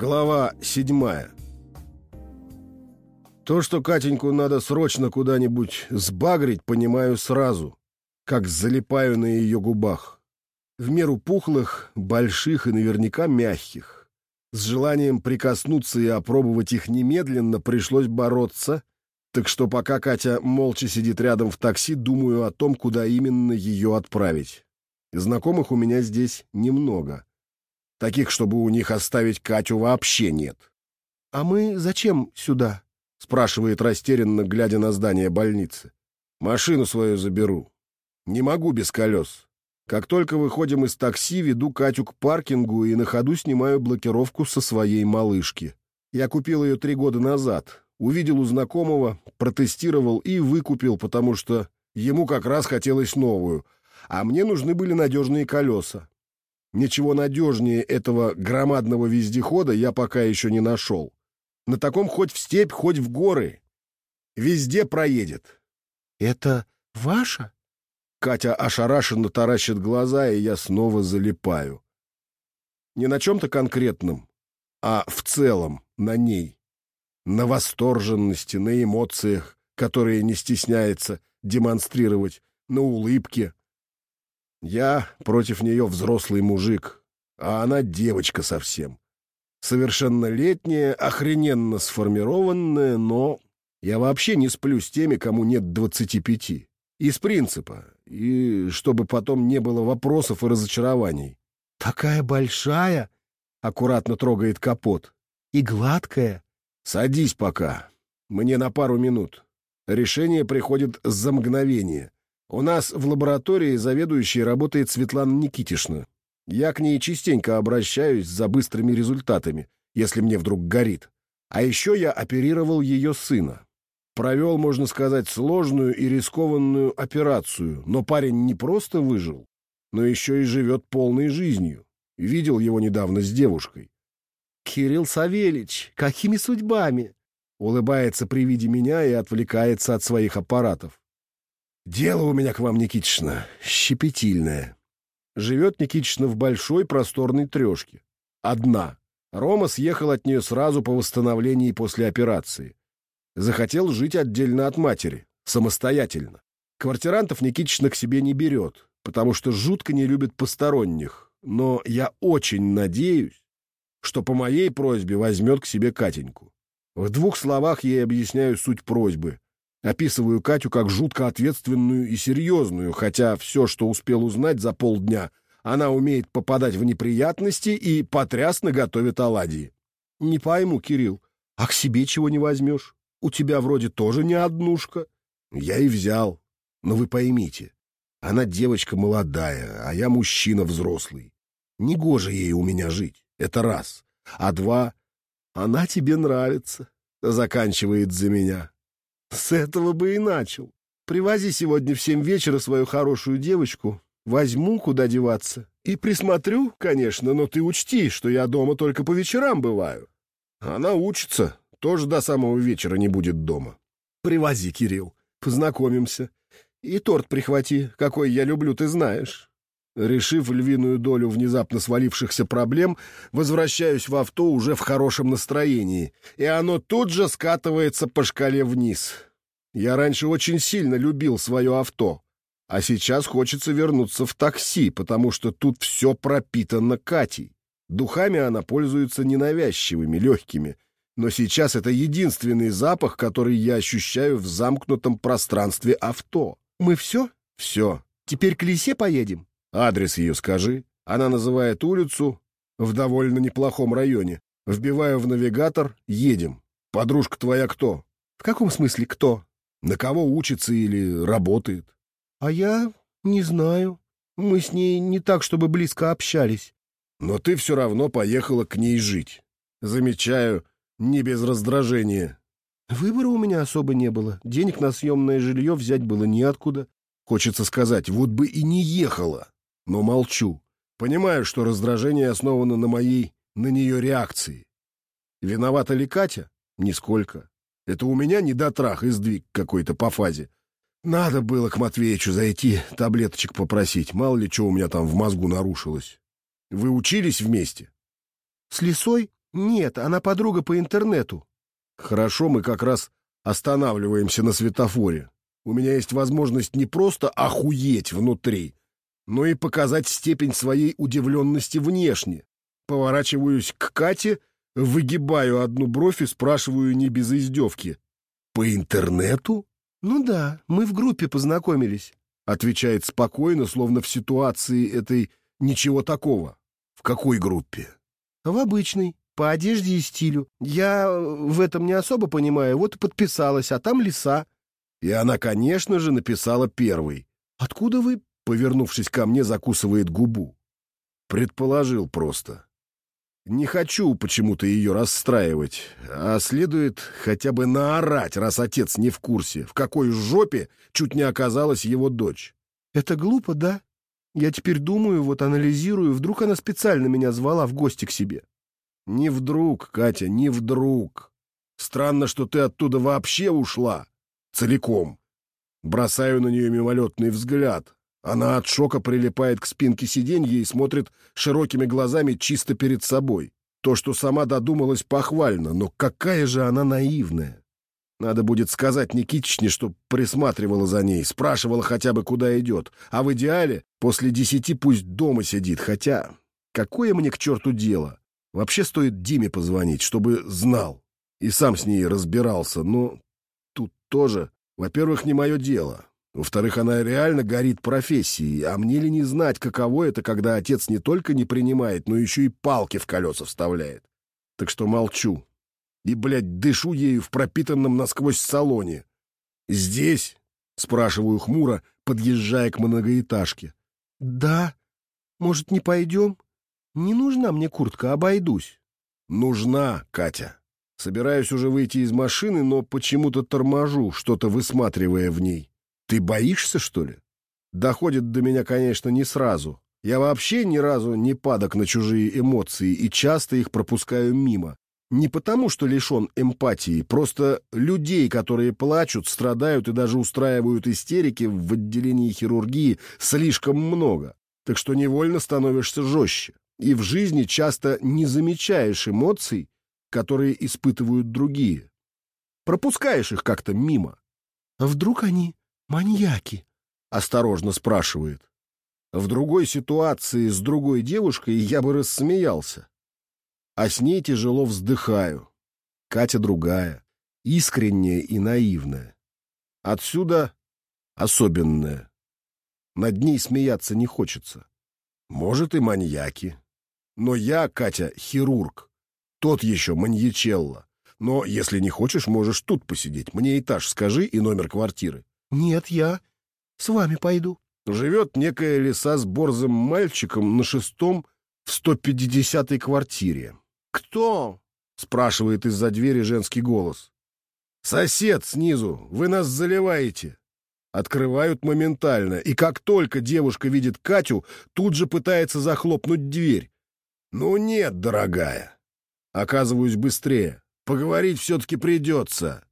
Глава седьмая. То, что Катеньку надо срочно куда-нибудь сбагрить, понимаю сразу, как залипаю на ее губах. В меру пухлых, больших и наверняка мягких. С желанием прикоснуться и опробовать их немедленно пришлось бороться, так что пока Катя молча сидит рядом в такси, думаю о том, куда именно ее отправить. Знакомых у меня здесь немного. Таких, чтобы у них оставить Катю, вообще нет. «А мы зачем сюда?» — спрашивает растерянно, глядя на здание больницы. «Машину свою заберу. Не могу без колес. Как только выходим из такси, веду Катю к паркингу и на ходу снимаю блокировку со своей малышки. Я купил ее три года назад. Увидел у знакомого, протестировал и выкупил, потому что ему как раз хотелось новую, а мне нужны были надежные колеса. Ничего надежнее этого громадного вездехода я пока еще не нашел. На таком хоть в степь, хоть в горы. Везде проедет. «Это ваша?» Катя ошарашенно таращит глаза, и я снова залипаю. Не на чем-то конкретном, а в целом на ней. На восторженности, на эмоциях, которые не стесняется демонстрировать, на улыбке, я против нее взрослый мужик, а она девочка совсем. Совершеннолетняя, охрененно сформированная, но я вообще не сплю с теми, кому нет двадцати пяти. Из принципа, и чтобы потом не было вопросов и разочарований. «Такая большая!» — аккуратно трогает капот. «И гладкая!» «Садись пока. Мне на пару минут. Решение приходит за мгновение. У нас в лаборатории заведующей работает Светлана Никитишна. Я к ней частенько обращаюсь за быстрыми результатами, если мне вдруг горит. А еще я оперировал ее сына. Провел, можно сказать, сложную и рискованную операцию, но парень не просто выжил, но еще и живет полной жизнью. Видел его недавно с девушкой. «Кирилл Савельич, какими судьбами?» Улыбается при виде меня и отвлекается от своих аппаратов. Дело у меня к вам, Никитична, щепетильное. Живет Никитична в большой просторной трешке. Одна. Рома съехал от нее сразу по восстановлении после операции. Захотел жить отдельно от матери, самостоятельно. Квартирантов Никитична к себе не берет, потому что жутко не любит посторонних. Но я очень надеюсь, что по моей просьбе возьмет к себе Катеньку. В двух словах ей объясняю суть просьбы, Описываю Катю как жутко ответственную и серьезную, хотя все, что успел узнать за полдня, она умеет попадать в неприятности и потрясно готовит оладьи. Не пойму, Кирилл, а к себе чего не возьмешь? У тебя вроде тоже не однушка. Я и взял. Но вы поймите, она девочка молодая, а я мужчина взрослый. Негоже ей у меня жить, это раз. А два, она тебе нравится, заканчивает за меня. С этого бы и начал. Привози сегодня в семь вечера свою хорошую девочку, возьму, куда деваться. И присмотрю, конечно, но ты учти, что я дома только по вечерам бываю. Она учится, тоже до самого вечера не будет дома. Привози, Кирилл, познакомимся. И торт прихвати, какой я люблю, ты знаешь. Решив львиную долю внезапно свалившихся проблем, возвращаюсь в авто уже в хорошем настроении, и оно тут же скатывается по шкале вниз. Я раньше очень сильно любил свое авто, а сейчас хочется вернуться в такси, потому что тут все пропитано Катей. Духами она пользуется ненавязчивыми, легкими, но сейчас это единственный запах, который я ощущаю в замкнутом пространстве авто. «Мы все?» «Все. Теперь к лисе поедем?» Адрес ее скажи. Она называет улицу в довольно неплохом районе. Вбиваю в навигатор, едем. Подружка твоя кто? В каком смысле кто? На кого учится или работает? А я не знаю. Мы с ней не так, чтобы близко общались. Но ты все равно поехала к ней жить. Замечаю, не без раздражения. Выбора у меня особо не было. Денег на съемное жилье взять было неоткуда. Хочется сказать, вот бы и не ехала но молчу. Понимаю, что раздражение основано на моей, на нее реакции. Виновата ли Катя? Нисколько. Это у меня недотрах и сдвиг какой-то по фазе. Надо было к Матвеичу зайти, таблеточек попросить. Мало ли что у меня там в мозгу нарушилось. Вы учились вместе? С лисой? Нет, она подруга по интернету. Хорошо, мы как раз останавливаемся на светофоре. У меня есть возможность не просто охуеть внутри, но и показать степень своей удивленности внешне. Поворачиваюсь к Кате, выгибаю одну бровь и спрашиваю не без издевки. «По интернету?» «Ну да, мы в группе познакомились», — отвечает спокойно, словно в ситуации этой ничего такого. «В какой группе?» «В обычной, по одежде и стилю. Я в этом не особо понимаю, вот и подписалась, а там лиса». И она, конечно же, написала первый. «Откуда вы?» — повернувшись ко мне, закусывает губу. Предположил просто. Не хочу почему-то ее расстраивать, а следует хотя бы наорать, раз отец не в курсе, в какой жопе чуть не оказалась его дочь. Это глупо, да? Я теперь думаю, вот анализирую, вдруг она специально меня звала в гости к себе. Не вдруг, Катя, не вдруг. Странно, что ты оттуда вообще ушла. Целиком. Бросаю на нее мимолетный взгляд. Она от шока прилипает к спинке сиденья и смотрит широкими глазами чисто перед собой. То, что сама додумалась, похвально, но какая же она наивная. Надо будет сказать Никитичне, что присматривала за ней, спрашивала хотя бы, куда идет. А в идеале после десяти пусть дома сидит, хотя... Какое мне к черту дело? Вообще стоит Диме позвонить, чтобы знал. И сам с ней разбирался, но тут тоже, во-первых, не мое дело. Во-вторых, она реально горит профессией, а мне ли не знать, каково это, когда отец не только не принимает, но еще и палки в колеса вставляет. Так что молчу. И, блядь, дышу ею в пропитанном насквозь салоне. «Здесь?» — спрашиваю хмуро, подъезжая к многоэтажке. «Да. Может, не пойдем? Не нужна мне куртка, обойдусь». «Нужна, Катя. Собираюсь уже выйти из машины, но почему-то торможу, что-то высматривая в ней. Ты боишься, что ли? Доходит до меня, конечно, не сразу. Я вообще ни разу не падок на чужие эмоции и часто их пропускаю мимо. Не потому, что лишен эмпатии, просто людей, которые плачут, страдают и даже устраивают истерики в отделении хирургии, слишком много. Так что невольно становишься жестче. И в жизни часто не замечаешь эмоций, которые испытывают другие. Пропускаешь их как-то мимо. А вдруг они маньяки?» — осторожно спрашивает. В другой ситуации с другой девушкой я бы рассмеялся. А с ней тяжело вздыхаю. Катя другая, искренняя и наивная. Отсюда особенная. Над ней смеяться не хочется. Может, и маньяки. Но я, Катя, хирург. Тот еще маньячелло. Но если не хочешь, можешь тут посидеть. Мне этаж скажи и номер квартиры. «Нет, я с вами пойду». Живет некая лиса с борзым мальчиком на шестом в 150-й квартире. «Кто?» — спрашивает из-за двери женский голос. «Сосед снизу, вы нас заливаете». Открывают моментально, и как только девушка видит Катю, тут же пытается захлопнуть дверь. «Ну нет, дорогая». Оказываюсь быстрее. Поговорить все-таки придется.